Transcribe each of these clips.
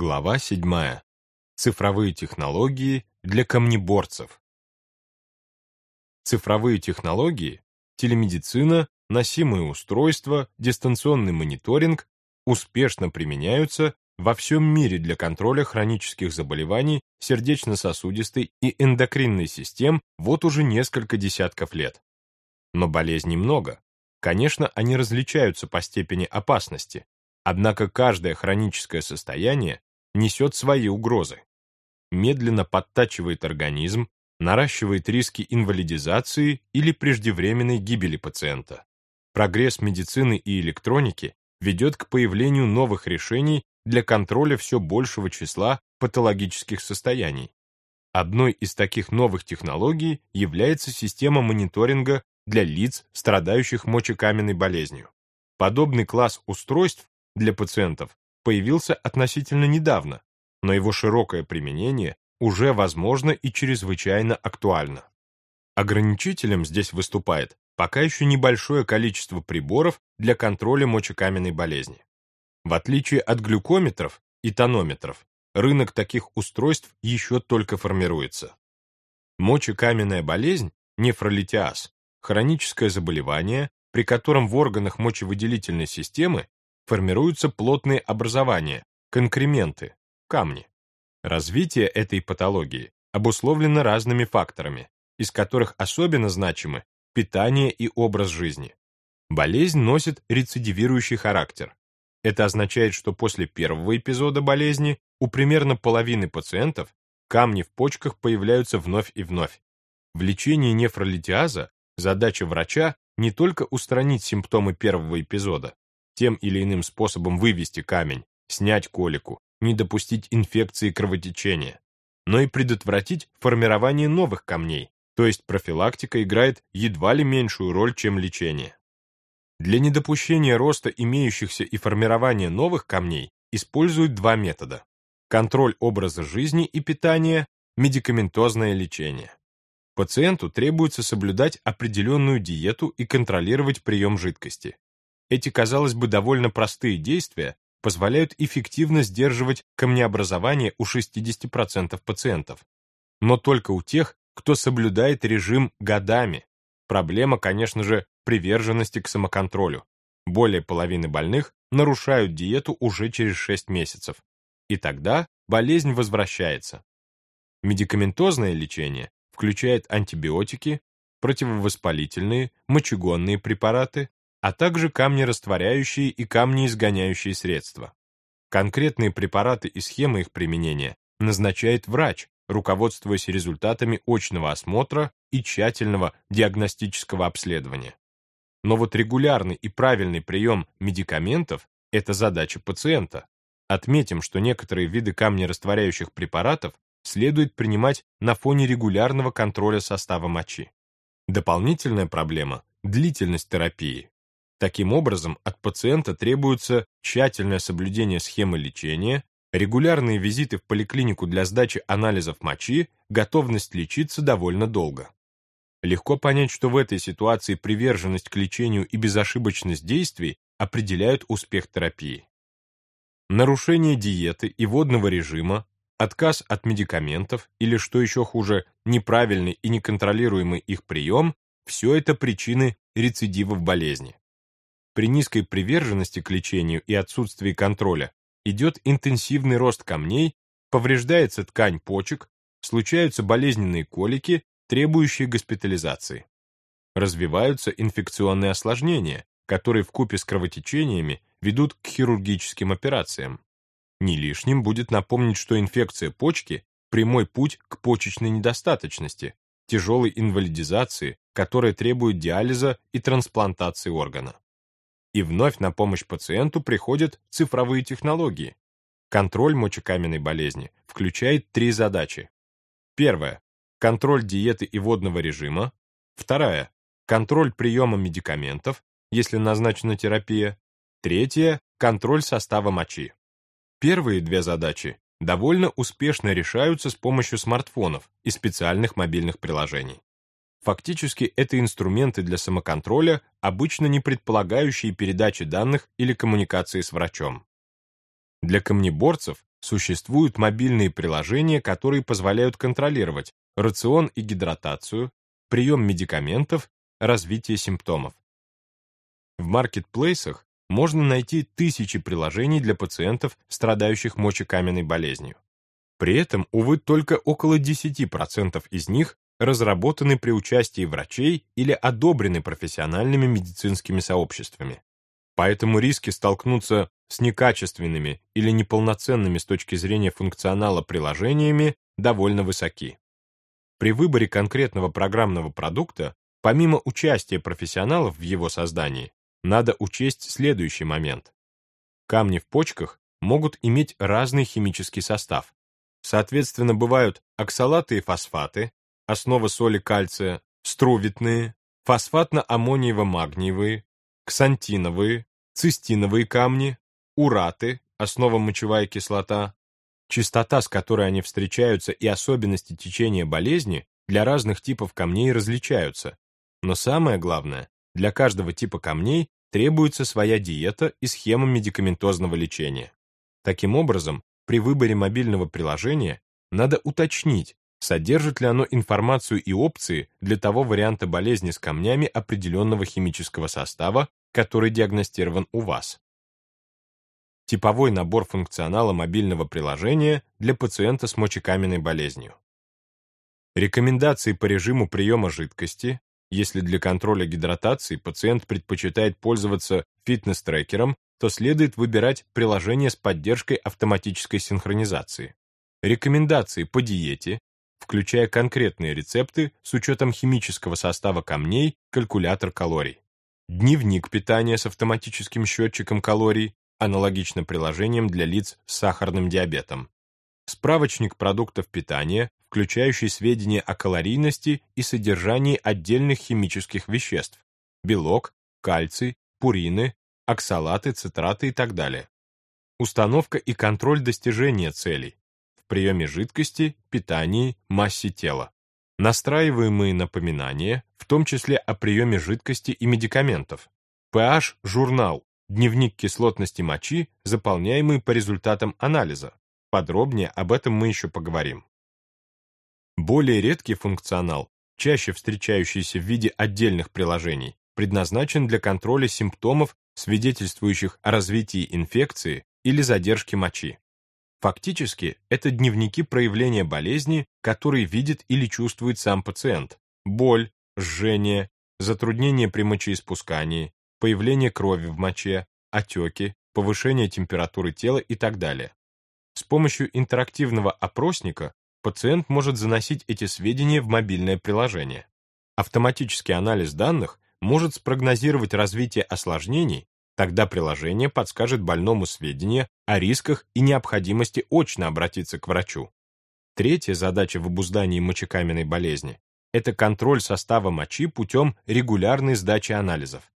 Глава 7. Цифровые технологии для камнеборцев. Цифровые технологии, телемедицина, носимые устройства, дистанционный мониторинг успешно применяются во всем мире для контроля хронических заболеваний сердечно-сосудистой и эндокринной систем вот уже несколько десятков лет. Но болезней много. Конечно, они различаются по степени опасности, Однако каждое хроническое состояние несет свои угрозы. Медленно подтачивает организм, наращивает риски инвалидизации или преждевременной гибели пациента. Прогресс медицины и электроники ведет к появлению новых решений для контроля все большего числа патологических состояний. Одной из таких новых технологий является система мониторинга для лиц, страдающих мочекаменной болезнью. Подобный класс устройств для пациентов появился относительно недавно, но его широкое применение уже возможно и чрезвычайно актуально. Ограничителем здесь выступает пока еще небольшое количество приборов для контроля мочекаменной болезни. В отличие от глюкометров и тонометров, рынок таких устройств еще только формируется. Мочекаменная болезнь, нефролитиаз, хроническое заболевание, при котором в органах мочевыделительной системы формируются плотные образования, конкременты, камни. Развитие этой патологии обусловлено разными факторами, из которых особенно значимы питание и образ жизни. Болезнь носит рецидивирующий характер. Это означает, что после первого эпизода болезни у примерно половины пациентов камни в почках появляются вновь и вновь. В лечении нефролитиаза задача врача не только устранить симптомы первого эпизода, тем или иным способом вывести камень, снять колику, не допустить инфекции кровотечения, но и предотвратить формирование новых камней, то есть профилактика играет едва ли меньшую роль, чем лечение. Для недопущения роста имеющихся и формирования новых камней используют два метода – контроль образа жизни и питания, медикаментозное лечение. Пациенту требуется соблюдать определенную диету и контролировать прием жидкости. Эти, казалось бы, довольно простые действия позволяют эффективно сдерживать камнеобразование у 60% пациентов. Но только у тех, кто соблюдает режим годами. Проблема, конечно же, приверженности к самоконтролю. Более половины больных нарушают диету уже через 6 месяцев. И тогда болезнь возвращается. Медикаментозное лечение включает антибиотики, противовоспалительные, мочегонные препараты, а также камнерастворяющие и камнеизгоняющие средства. Конкретные препараты и схемы их применения назначает врач, руководствуясь результатами очного осмотра и тщательного диагностического обследования. Но вот регулярный и правильный прием медикаментов – это задача пациента. Отметим, что некоторые виды камнерастворяющих препаратов следует принимать на фоне регулярного контроля состава мочи. Дополнительная проблема – длительность терапии. Таким образом, от пациента требуется тщательное соблюдение схемы лечения, регулярные визиты в поликлинику для сдачи анализов мочи, готовность лечиться довольно долго. Легко понять, что в этой ситуации приверженность к лечению и безошибочность действий определяют успех терапии. Нарушение диеты и водного режима, отказ от медикаментов или, что еще хуже, неправильный и неконтролируемый их прием – все это причины рецидивов болезни. При низкой приверженности к лечению и отсутствии контроля идет интенсивный рост камней, повреждается ткань почек, случаются болезненные колики, требующие госпитализации. Развиваются инфекционные осложнения, которые вкупе с кровотечениями ведут к хирургическим операциям. Не лишним будет напомнить, что инфекция почки – прямой путь к почечной недостаточности, тяжелой инвалидизации, которая требует диализа и трансплантации органа. И вновь на помощь пациенту приходят цифровые технологии. Контроль мочекаменной болезни включает три задачи. Первая – контроль диеты и водного режима. Вторая – контроль приема медикаментов, если назначена терапия. Третья – контроль состава мочи. Первые две задачи довольно успешно решаются с помощью смартфонов и специальных мобильных приложений. Фактически это инструменты для самоконтроля, обычно не предполагающие передачи данных или коммуникации с врачом. Для камнеборцев Существуют мобильные приложения, которые позволяют контролировать рацион и гидратацию, прием медикаментов, развитие симптомов. В маркетплейсах можно найти тысячи приложений для пациентов, страдающих мочекаменной болезнью. При этом, увы, только около 10% из них разработаны при участии врачей или одобрены профессиональными медицинскими сообществами. Поэтому риски столкнуться с некачественными или неполноценными с точки зрения функционала приложениями довольно высоки. При выборе конкретного программного продукта, помимо участия профессионалов в его создании, надо учесть следующий момент. Камни в почках могут иметь разный химический состав. Соответственно, бывают оксалаты и фосфаты, основа соли кальция, струвитные, фосфатно-аммониево-магниевые, ксантиновые, цистиновые камни, ураты, основа мочевая кислота, частота, с которой они встречаются, и особенности течения болезни для разных типов камней различаются. Но самое главное, для каждого типа камней требуется своя диета и схема медикаментозного лечения. Таким образом, при выборе мобильного приложения надо уточнить, содержит ли оно информацию и опции для того варианта болезни с камнями определенного химического состава, который диагностирован у вас. Типовой набор функционала мобильного приложения для пациента с мочекаменной болезнью. Рекомендации по режиму приема жидкости, если для контроля гидратации пациент предпочитает пользоваться фитнес-трекером, то следует выбирать приложение с поддержкой автоматической синхронизации. Рекомендации по диете, включая конкретные рецепты с учетом химического состава камней, калькулятор калорий. Дневник питания с автоматическим счетчиком калорий, аналогично приложением для лиц с сахарным диабетом, справочник продуктов питания, включающий сведения о калорийности и содержании отдельных химических веществ, белок, кальций, пурины, оксалаты, цитраты и так далее. Установка и контроль достижения целей приеме жидкости, питании, массе тела настраиваемые напоминания, в том числе о приеме жидкости и медикаментов, PH-журнал, дневник кислотности мочи, заполняемый по результатам анализа. Подробнее об этом мы еще поговорим. Более редкий функционал, чаще встречающийся в виде отдельных приложений, предназначен для контроля симптомов, свидетельствующих о развитии инфекции или задержки мочи. Фактически, это дневники проявления болезни, которые видит или чувствует сам пациент. Боль, жжение, затруднение при мочеиспускании, появление крови в моче, отеки, повышение температуры тела и так далее. С помощью интерактивного опросника пациент может заносить эти сведения в мобильное приложение. Автоматический анализ данных может спрогнозировать развитие осложнений Тогда приложение подскажет больному сведения о рисках и необходимости очно обратиться к врачу. Третья задача в обуздании мочекаменной болезни – это контроль состава мочи путем регулярной сдачи анализов.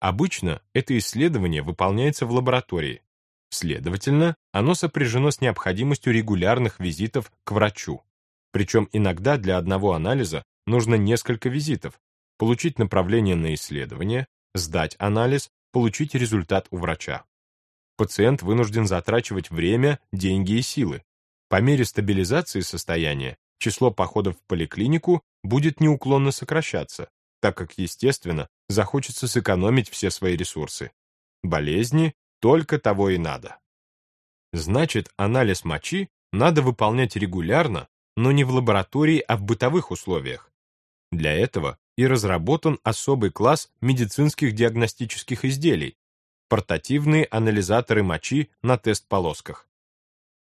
Обычно это исследование выполняется в лаборатории. Следовательно, оно сопряжено с необходимостью регулярных визитов к врачу. Причем иногда для одного анализа нужно несколько визитов, получить направление на исследование, сдать анализ, получить результат у врача. Пациент вынужден затрачивать время, деньги и силы. По мере стабилизации состояния число походов в поликлинику будет неуклонно сокращаться, так как, естественно, захочется сэкономить все свои ресурсы. Болезни только того и надо. Значит, анализ мочи надо выполнять регулярно, но не в лаборатории, а в бытовых условиях. Для этого и разработан особый класс медицинских диагностических изделий – портативные анализаторы мочи на тест-полосках.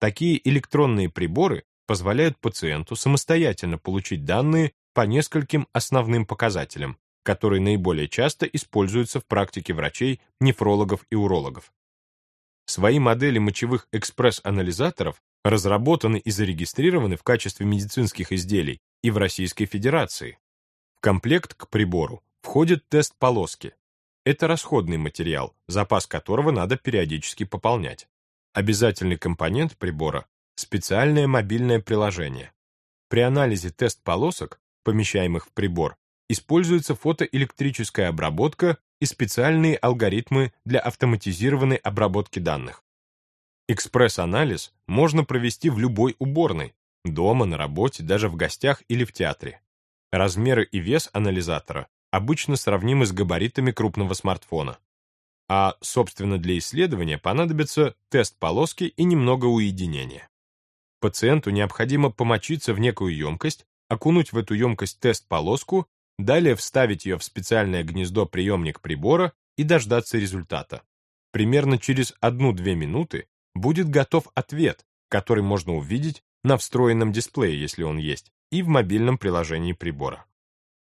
Такие электронные приборы позволяют пациенту самостоятельно получить данные по нескольким основным показателям, которые наиболее часто используются в практике врачей, нефрологов и урологов. Свои модели мочевых экспресс-анализаторов разработаны и зарегистрированы в качестве медицинских изделий и в Российской Федерации комплект к прибору входит тест полоски. Это расходный материал, запас которого надо периодически пополнять. Обязательный компонент прибора – специальное мобильное приложение. При анализе тест-полосок, помещаемых в прибор, используется фотоэлектрическая обработка и специальные алгоритмы для автоматизированной обработки данных. Экспресс-анализ можно провести в любой уборной, дома, на работе, даже в гостях или в театре. Размеры и вес анализатора обычно сравнимы с габаритами крупного смартфона. А, собственно, для исследования понадобится тест полоски и немного уединения. Пациенту необходимо помочиться в некую емкость, окунуть в эту емкость тест-полоску, далее вставить ее в специальное гнездо-приемник прибора и дождаться результата. Примерно через 1-2 минуты будет готов ответ, который можно увидеть на встроенном дисплее, если он есть, и в мобильном приложении прибора.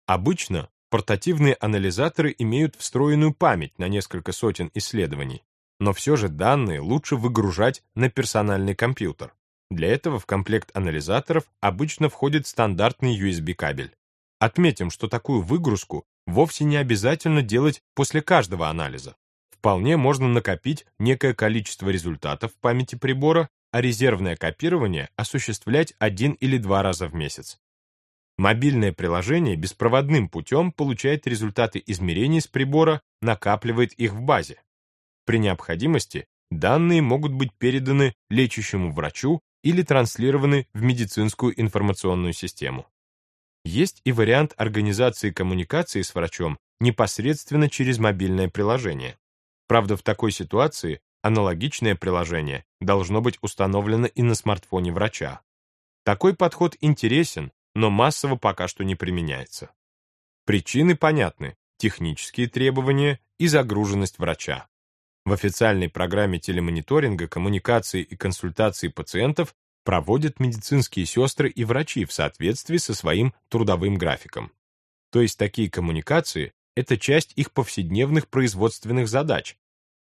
Обычно портативные анализаторы имеют встроенную память на несколько сотен исследований, но все же данные лучше выгружать на персональный компьютер. Для этого в комплект анализаторов обычно входит стандартный USB-кабель. Отметим, что такую выгрузку вовсе не обязательно делать после каждого анализа. Вполне можно накопить некое количество результатов в памяти прибора, а резервное копирование осуществлять один или два раза в месяц. Мобильное приложение беспроводным путем получает результаты измерений с прибора, накапливает их в базе. При необходимости данные могут быть переданы лечащему врачу или транслированы в медицинскую информационную систему. Есть и вариант организации коммуникации с врачом непосредственно через мобильное приложение. Правда, в такой ситуации аналогичное приложение должно быть установлено и на смартфоне врача. Такой подход интересен, но массово пока что не применяется. Причины понятны – технические требования и загруженность врача. В официальной программе телемониторинга, коммуникации и консультации пациентов проводят медицинские сестры и врачи в соответствии со своим трудовым графиком. То есть такие коммуникации – это часть их повседневных производственных задач.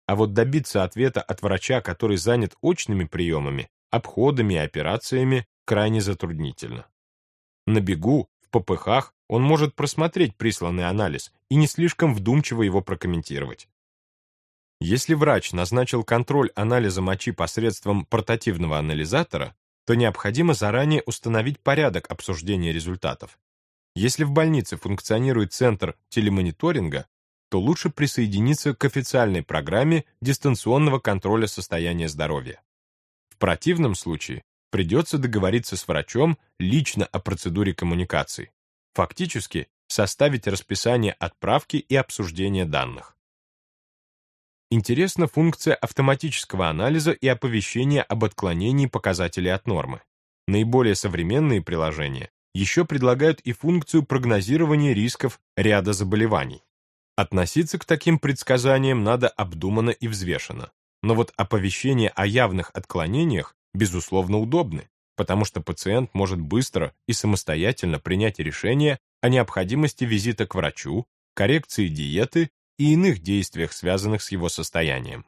А вот добиться ответа от врача, который занят очными приемами, обходами и операциями, крайне затруднительно. На бегу, в попыхах, он может просмотреть присланный анализ и не слишком вдумчиво его прокомментировать. Если врач назначил контроль анализа мочи посредством портативного анализатора, то необходимо заранее установить порядок обсуждения результатов. Если в больнице функционирует центр телемониторинга, то лучше присоединиться к официальной программе дистанционного контроля состояния здоровья. В противном случае придется договориться с врачом лично о процедуре коммуникации, фактически составить расписание отправки и обсуждения данных. Интересна функция автоматического анализа и оповещения об отклонении показателей от нормы. Наиболее современные приложения еще предлагают и функцию прогнозирования рисков ряда заболеваний. Относиться к таким предсказаниям надо обдуманно и взвешенно. Но вот оповещения о явных отклонениях, безусловно, удобны, потому что пациент может быстро и самостоятельно принять решение о необходимости визита к врачу, коррекции диеты и иных действиях, связанных с его состоянием.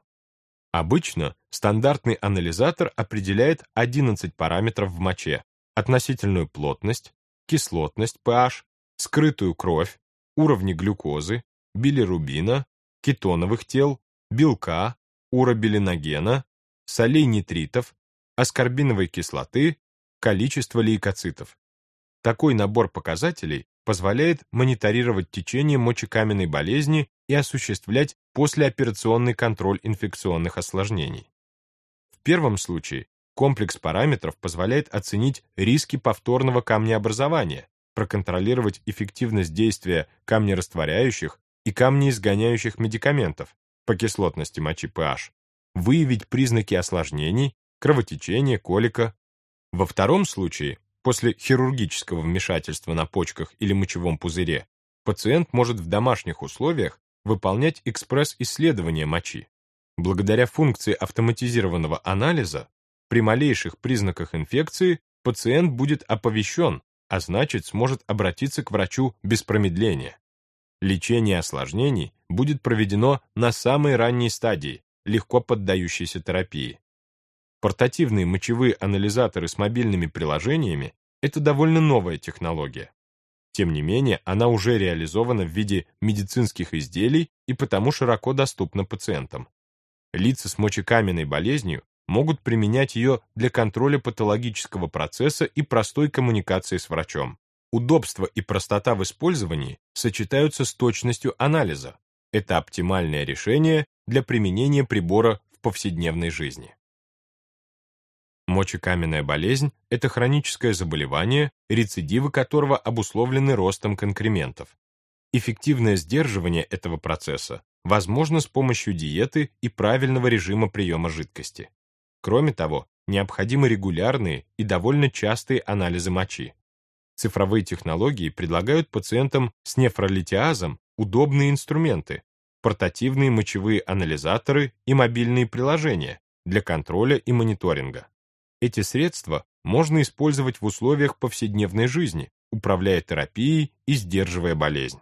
Обычно стандартный анализатор определяет 11 параметров в моче, относительную плотность, кислотность pH, скрытую кровь, уровни глюкозы, билирубина, кетоновых тел, белка, уробилиногена, солей нитритов, аскорбиновой кислоты, количество лейкоцитов. Такой набор показателей позволяет мониторировать течение мочекаменной болезни и осуществлять послеоперационный контроль инфекционных осложнений. В первом случае комплекс параметров позволяет оценить риски повторного камнеобразования, проконтролировать эффективность действия камнерастворяющих и камнеизгоняющих медикаментов по кислотности мочи pH, выявить признаки осложнений, кровотечения, колика. Во втором случае После хирургического вмешательства на почках или мочевом пузыре пациент может в домашних условиях выполнять экспресс-исследование мочи. Благодаря функции автоматизированного анализа при малейших признаках инфекции пациент будет оповещен, а значит сможет обратиться к врачу без промедления. Лечение осложнений будет проведено на самой ранней стадии, легко поддающейся терапии. Портативные мочевые анализаторы с мобильными приложениями – это довольно новая технология. Тем не менее, она уже реализована в виде медицинских изделий и потому широко доступна пациентам. Лица с мочекаменной болезнью могут применять ее для контроля патологического процесса и простой коммуникации с врачом. Удобство и простота в использовании сочетаются с точностью анализа. Это оптимальное решение для применения прибора в повседневной жизни. Мочекаменная болезнь – это хроническое заболевание, рецидивы которого обусловлены ростом конкрементов. Эффективное сдерживание этого процесса возможно с помощью диеты и правильного режима приема жидкости. Кроме того, необходимы регулярные и довольно частые анализы мочи. Цифровые технологии предлагают пациентам с нефролитиазом удобные инструменты, портативные мочевые анализаторы и мобильные приложения для контроля и мониторинга. Эти средства можно использовать в условиях повседневной жизни, управляя терапией и сдерживая болезнь.